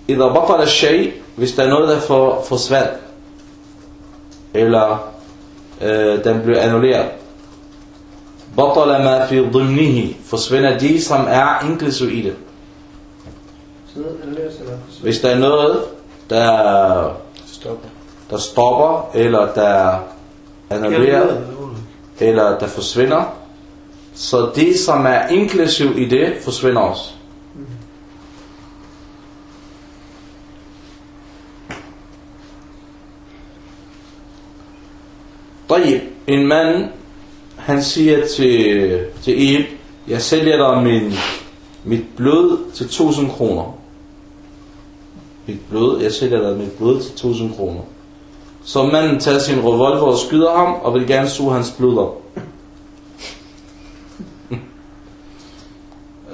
إذا بطل الشيء hvis der er noget der for, forsvandt eller øh, den blev annulleret. Batala ma fi dhimnihi. Forsvinder de, som er inklusiv i det. Hvis der er noget, der stopper, der stopper eller der annullerer, eller der forsvinder, så det, som er inklusiv i det, forsvinder også. طيب en mand han siger til, til en jeg sælger dig min, mit blod til 1000 kroner mit blod, jeg sælger dig mit blod til 1000 kroner Så manden tager sin revolver og skyder ham, og vil gerne suge hans blod op.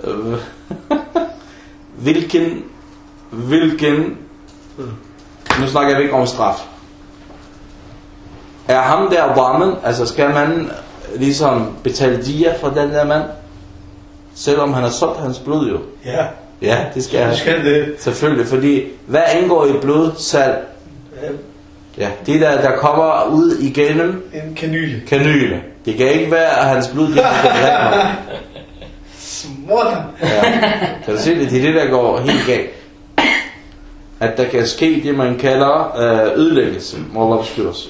Øh, hvilken, hvilken, nu snakker vi ikke om straf. Er ham der varmen, altså skal man ligesom betale dia for den der mand? Selvom han har solgt hans blod jo. Ja, Ja, det skal han. skal det. Selvfølgelig, fordi hvad indgår i blodsalg? Ja, det der, der kommer ud igennem En kanyle. kanyle. Det kan ikke være, at hans blod det er Smutter. ja. Kan du se det? Det er det, der går helt galt. At der kan ske det, man kalder øh, ødelæggelse. Må Allah beskytte os.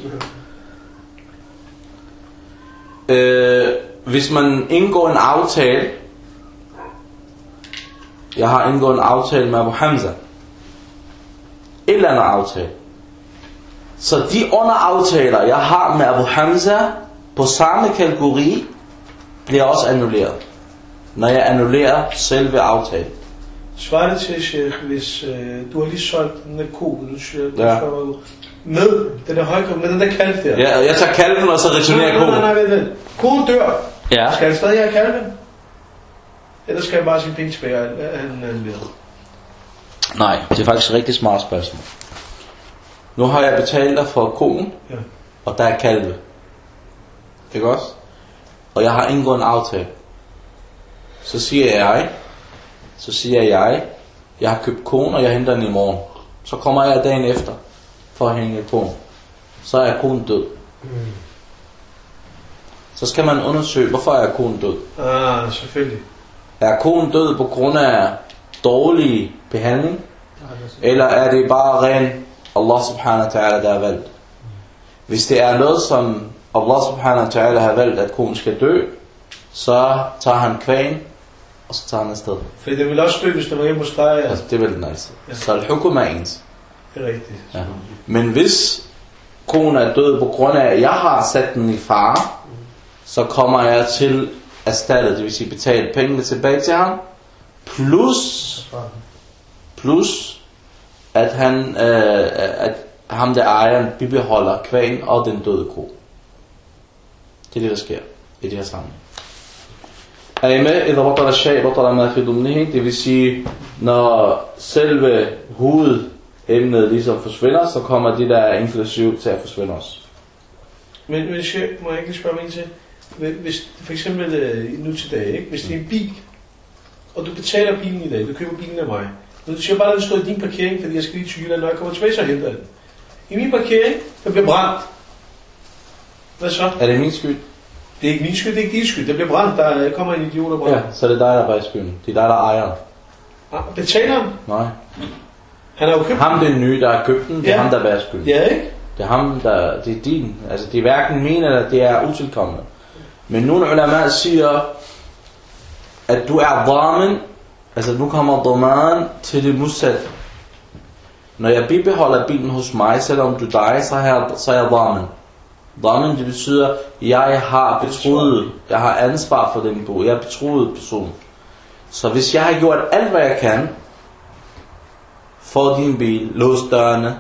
Øh, hvis man indgår en aftale, jeg har indgået en aftale med Abu Hamza, et eller andet aftale, så de underaftaler, jeg har med Abu Hamza, på samme kategori, bliver også annulleret, når jeg annullerer selve aftalen. Svarer det til, Sheikh, hvis øh, du har lige solgt den der ko, du siger, Ja. Med den der højkøb, med den der kalv der. Ja, jeg tager kalven, og så returnerer nej, nej, nej, nej, vent, dør. Ja. Skal han stadig have kalven? Eller skal han bare sige penge tilbage, og han annulleret? Nej, det er faktisk et rigtig smart spørgsmål. Nu har jeg betalt dig for konen, Ja. og der er kalve. Ikke også? Og jeg har indgået en aftale. Så siger jeg, så siger jeg, jeg har købt konen, og jeg henter den i morgen. Så kommer jeg dagen efter for at hænge konen. Så er konen død. Så skal man undersøge, hvorfor er konen død. Ah, selvfølgelig. Er konen død på grund af dårlig behandling? Eller er det bare ren Allah subhanahu wa ta'ala, der har valgt? Hvis det er noget, som Allah subhanahu wa ta'ala har valgt, at konen skal dø, så tager han kvægen, og så tager han afsted. For det vil også dø, hvis det var hjemme hos dig. Ja. Altså, det vil den altid. Så al-hukum er ens. Rigtigt. Ja. Men hvis konen er død på grund af, at jeg har sat den i fare, så kommer jeg til erstattet, det vil sige betale pengene tilbage til ham, plus, plus at, han, øh, at ham der ejeren bibeholder kvægen og den døde ko. Det er det, der sker i det her sammenhæng. Er I med? Eller hvad der shay, hvad der er med Det vil sige, når selve hovedet hovedemnet ligesom forsvinder, så kommer det der er inklusiv til at forsvinde også. Men, men Sheikh, må jeg ikke lige spørge mig til? Hvis- Hvis for eksempel øh, nu til dag, ikke? hvis det er en bil, og du betaler bilen i dag, du køber bilen af mig, men du siger bare, at den står i din parkering, fordi jeg skal lige til Jylland, når jeg kommer tilbage, så henter jeg den. I min parkering, der bliver brændt. Hvad så? Er det min skyld? Det er ikke min skyld, det er ikke din skyld. Der bliver brændt, der kommer en idiot og brænder. Ja, så er det dig, der er i skylden. Det er dig, der ejer. Ja. Betaler han? Nej. Han har jo købt Ham den nye, der har købt den, det er Ja. ham, der bærer skylden. Ja, ikke? Det er ham, der, det er din. Altså, det er hverken min, eller det er utilkommende. Men nogle ulema siger, at du er damen, altså nu kommer daman til det modsat. Når jeg bibeholder bilen hos mig, selvom du dig, så er jeg, så er jeg damen. Damen, det betyder, at jeg har betroet, jeg har ansvar for den bo, jeg er betroet person. Så hvis jeg har gjort alt, hvad jeg kan, for din bil, lås dørene,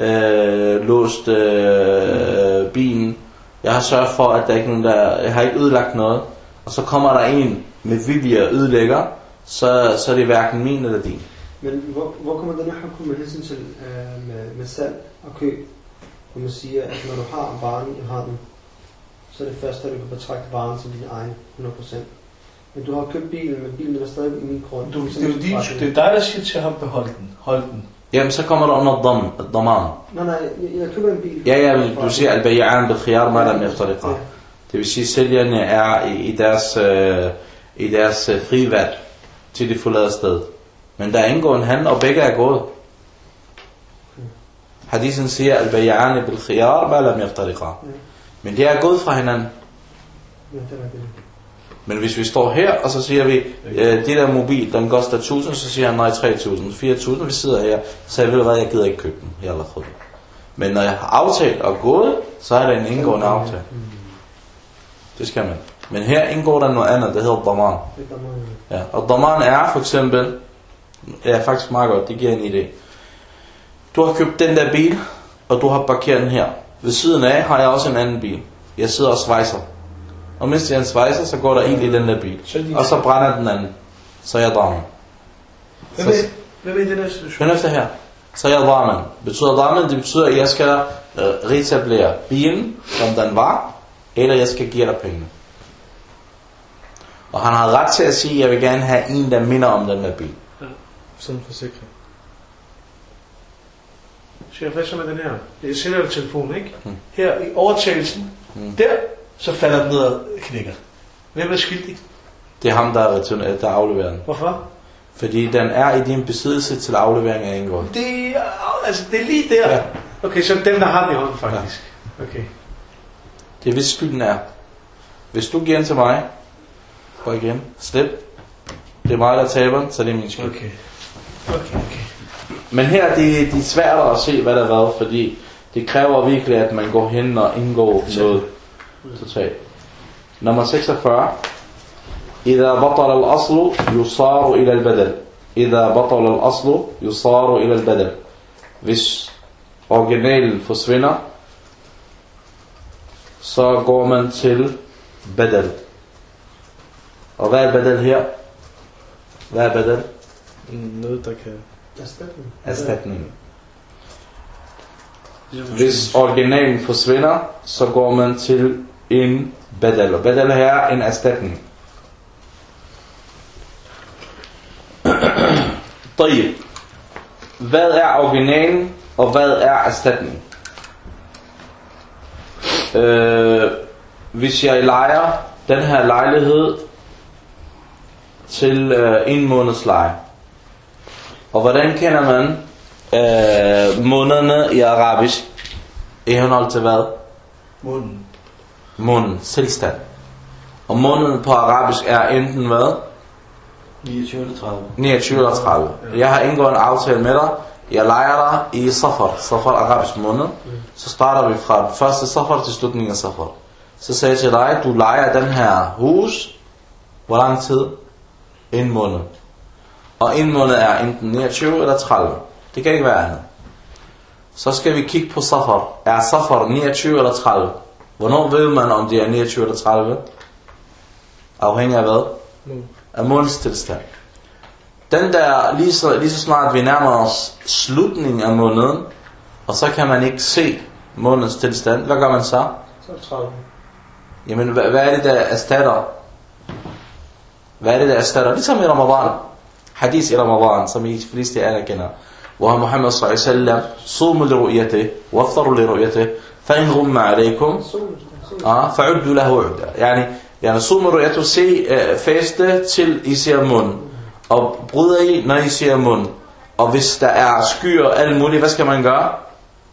øh, låst øh, bilen. Jeg har sørget for, at der ikke er nogen, der... Jeg har ikke ødelagt noget. Og så kommer der en med vilje og ødelægger, så, så er det hverken min eller din. Men hvor, hvor kommer den her hukum med hensyn til øh, med, med salg og køb? Hvor man siger, at når du har varen i hånden, så er det først, at du kan betragte varen som din egen 100%. Men du har købt bilen, men bilen er stadig i min grund. Du, det, er jo din skyld. det er dig, der siger til ham, behold den. Hold den. Jamen, så kommer der under dam, daman. Nej, nej, jeg, jeg køber en bil. Ja, ja, men du siger, at bayan bikhiyar ma lam yaftariqa. Det vil sige, at sælgerne er i, i deres, øh, i deres øh, frivalg til de forlader sted. Men der er indgået en handel, og begge er gået. Hadisen siger, at bayani bil khiyar ma lam yaftariqa. Men det er gået fra hinanden. Ja, det er det. Men hvis vi står her, og så siger vi, øh, det der mobil, den koster 1000, så siger han, nej, 3000, 4000, vi sidder her, så jeg ved hvad, jeg gider ikke købe den. Jeg har. Men når jeg har aftalt og gået, så er der en indgående aftale. Det skal man. Men her indgår der noget andet, der hedder daman. Ja, og daman er for eksempel, ja faktisk meget godt, det giver en idé. Du har købt den der bil, og du har parkeret den her. Ved siden af har jeg også en anden bil. Jeg sidder og svejser. Og mens jeg svejser, så går der ild i den der bil. Så er de- Og så brænder den anden. Så jeg drammer. Hvem Så- er, hvem er i den her situation? Hør efter her. Så jeg drammen. Betyder drammen, det betyder, at jeg skal øh, reetablere bilen, som den var, eller jeg skal give dig pengene. Og han har ret til at sige, at jeg vil gerne have en, der minder om den der bil. Sådan en forsikring. Så jeg hvad så med den her? Jeg sælger dig telefonen, ikke? Mm. Her i overtagelsen, Mm. der, så falder den ned og knækker. Hvem er skyldig? Det er ham, der, er return, øh, der afleverer den. Hvorfor? Fordi den er i din besiddelse til aflevering af indgået. Det er, altså, det er lige der. Ja. Okay, så dem, der har den i hånden, faktisk. Okay. Det er hvis skylden er. Hvis du giver den til mig, og igen, slip. Det er mig, der taber den, så det er min skyld. Okay. Okay, okay. Men her det, det er svært at se, hvad der er hvad, fordi det kræver virkelig, at man går hen og indgår noget totalt. Nummer 46. إذا بطل الأصل يصار إلى البدل إذا بطل الأصل يصار إلى البدل Hvis originalen forsvinder, så går man til badal. Og hvad er badal her? Hvad er badal? Noget, der kan... Erstatning. Erstatning. Hvis originalen forsvinder, så går man til en badal. Og badal her er en erstatning. طيب. Hvad er originalen, og hvad er erstatning? Øh, hvis jeg lejer den her lejlighed til øh, en måneds leje. Og hvordan kender man øh, månederne i arabisk? I henhold til hvad? Munden. Månen, tilstand. Og måneden på arabisk er enten hvad? 29 eller 30. 29 eller 30. Jeg har indgået en aftale med dig. Jeg lejer dig i Safar, Safar arabisk måned. Så starter vi fra første Safar til slutningen af Safar. Så sagde jeg til dig, du lejer den her hus. Hvor lang tid? En måned. Og en måned er enten 29 eller 30. Det kan ikke være andet. Så skal vi kigge på Safar. Er Safar 29 eller 30? Hvornår ved man, om det er 29 eller 30? Afhængig af hvad? Nu. af månens tilstand. Den der, lige så, lige så snart vi nærmer os slutningen af måneden, og så kan man ikke se månens tilstand, hvad gør man så? Så er det 30. Jamen, hvad, hvad er det, der erstatter? Hvad er det, der erstatter? Ligesom i Ramadan. Hadith i Ramadan, som I fleste af jer kender. Hvor Muhammad sallallahu alaihi wasallam, صوموا لرؤيته وافطروا لرؤيته فإن غم عليكم Solen. solen. Ah, fa'uddu lahu udda. Yani, yani sumu ru'yatu se uh, faste til I ser mund. Og bryder I, når I ser mund. Og hvis der er skyer og alt muligt, hvad skal man gøre?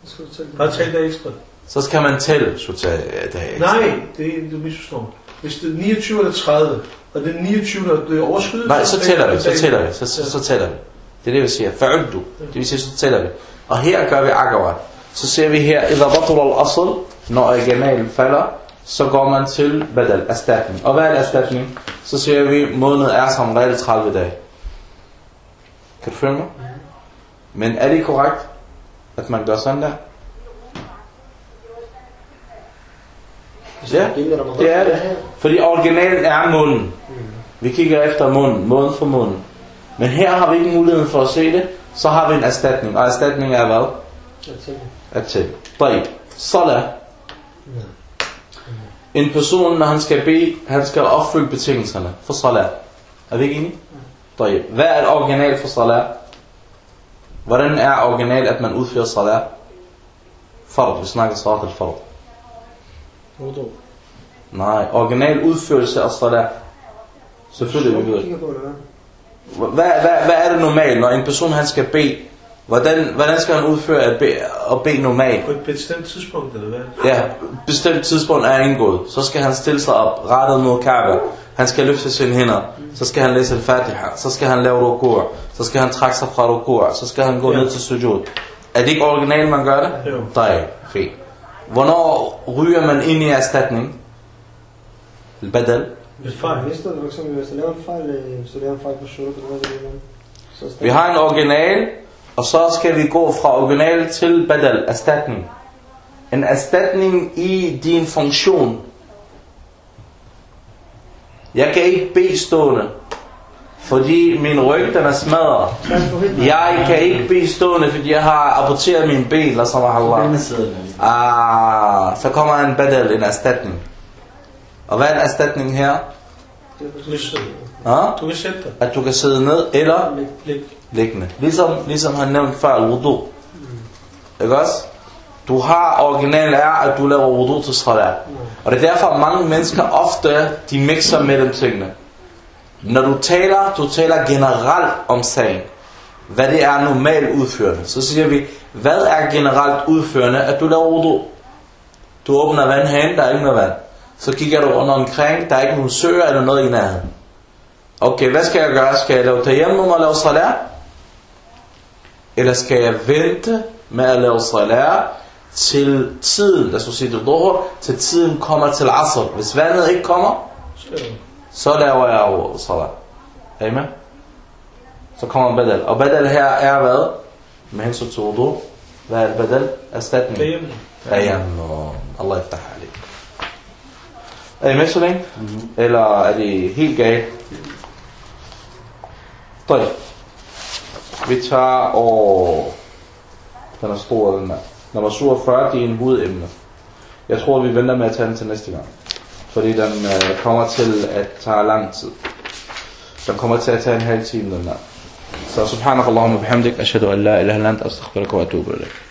Jeg skal fortælle Bare tal det ekstra. Så skal man tælle, så tage det. Nej, det er, du misforstår. Hvis det er 29 eller 30, og det er 29, der det er overskydelse... Nej, så tæller vi, så tæller vi, så, så, så tæller vi. det er det, vi siger. Fa'uddu. Det vil sige, så tæller vi. Og her gør vi akkurat. Så ser vi her, idha batul al-asl, når originalen falder, så går man til badal, erstatning. Og hvad er erstatning? Så ser vi, måned er som regel 30 dage. Kan du følge mig? Men er det korrekt, at man gør sådan der? Ja, det er det. Fordi originalen er munden. Vi kigger efter munden, måned for munden. Men her har vi ikke muligheden for at se det, så har vi en erstatning. Og erstatning er hvad? At tælle. At Salah. En person, når han skal bede, han skal opfylde betingelserne for salat. Er vi ikke enige? Tayyip. Hvad er et original for salat? Hvordan er original, at man udfører salat? Fard. Vi snakker salat al fard. Nej, original udførelse af salat. Selvfølgelig vi ved hvad? Hvad, hvad, er det normalt, når en person han skal bede? Hvordan, hvordan skal han udføre at bede, at bede normalt? På et bestemt tidspunkt, eller hvad? Ja, bestemt tidspunkt er indgået. Så skal han stille sig op, rettet mod Kaaba. Han skal løfte sine hænder. Så skal han læse al-Fatiha. Så skal han lave rukur. Så skal han trække sig fra rukur. Så skal han gå Ja. ned til sujud. Er det ikke originalt, man gør det? Jo. Nej, fint. Hvornår ryger man ind i erstatning? Badal. Et fejl. Hvis du, eksempel, hvis du laver en fejl, øh, hvis du laver en fejl på det igen. Så Vi har en original, Og så skal vi gå fra original til badal, erstatning. En erstatning i din funktion. Jeg kan ikke bede stående, fordi min ryg den er smadret. Hvad? Jeg kan ikke bede stående, fordi jeg har aborteret min ben, og så var Allah. Den sidder der lige. Ah, så kommer en badal, en erstatning. Og hvad er en erstatning her? Dig. At du kan sidde ned eller liggende. Ligesom, ligesom han nævnte før, wudu. Ikke også? Du har, original er, at du laver wudu til salat. Og det er derfor, mange mennesker ofte, de mixer mellem tingene. Når du taler, du taler generelt om sagen. Hvad det er normalt udførende. Så siger vi, hvad er generelt udførende, at du laver wudu? Du åbner vandhanen, der er ikke noget vand. Så kigger du rundt omkring, der er ikke nogen søer eller noget i nærheden. Okay, hvad skal jeg gøre? Skal jeg lave tayammum og lave salat? Eller skal jeg vente med at lave salat til tiden, lad os sige til dhuhr, til tiden kommer til asr. Hvis vandet ikke kommer, Så er det. laver jeg jo salat. Er I med? Så kommer badal. Og badal her er hvad? Med hensyn til wudu. Hvad er badal? Erstatning. Tayammum. Allah yaftah alik. Er I med så længe? Mm-hmm. Eller er det helt galt? Tøj. Vi tager og... Den er stor, den der. Nummer 47, det er en hovedemne. Jeg tror, vi venter med at tage den til næste gang. Fordi den øh, kommer til at tage lang tid. Den kommer til at tage en halv time, den der. Så subhanakallahu wa bihamdik, ashadu an la ilaha illa anta astaghfiruka wa atubu ilayk.